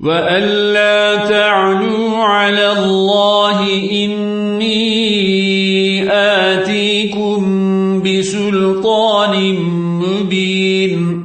وألا تعلوا على الله إني آتيكم بسلطان مبين